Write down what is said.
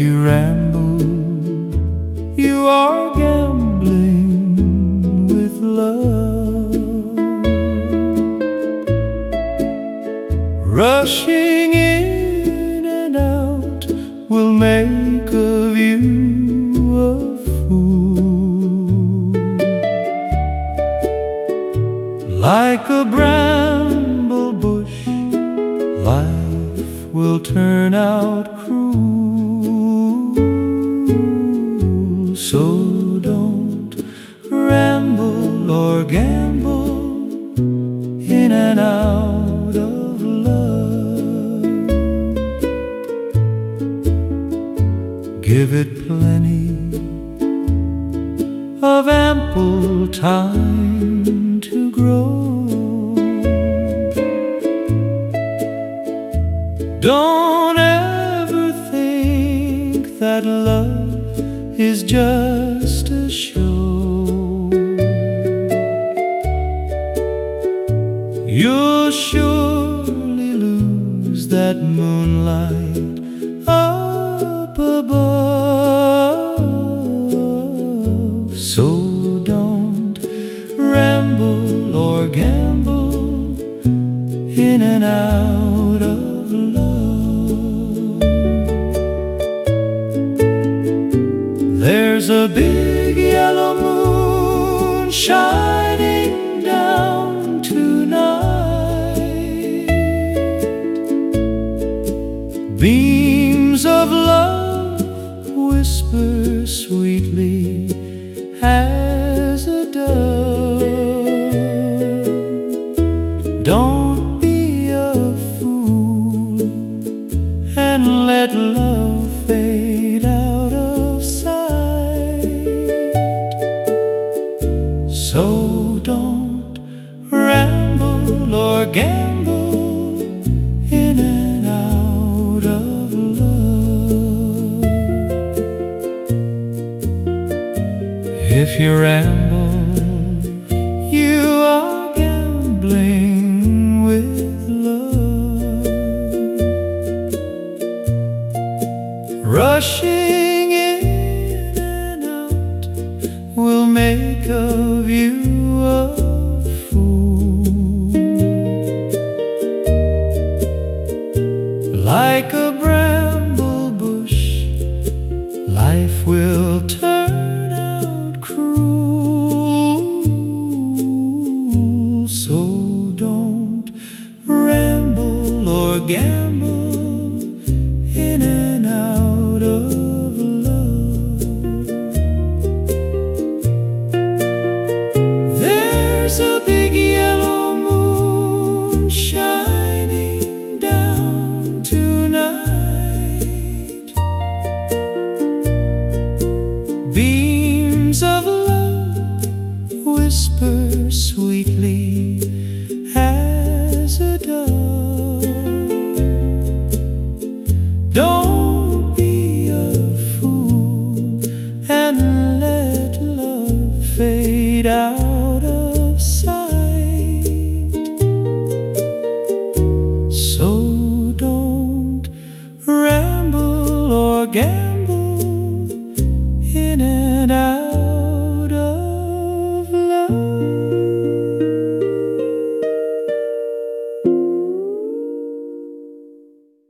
you ramble, you are gambling with love. Rushing in and out will make of you a fool. Like a bramble bush, life will turn out cruel. So don't ramble or gamble in and out of love. Give it plenty of ample time to grow. Don't ever think that love is just a show. You'll surely lose that moonlight up above. So don't ramble or gamble in and out of love. There's a big yellow moon shining down tonight. Beams of love whisper sweetly as a dove. If you ramble, you are gambling with love. Rushing in and out will make of you a fool. Like a gamble in and out of love. There's a big yellow moon shining down tonight. Beams of love whisper sweetly. out of sight. So don't ramble or gamble.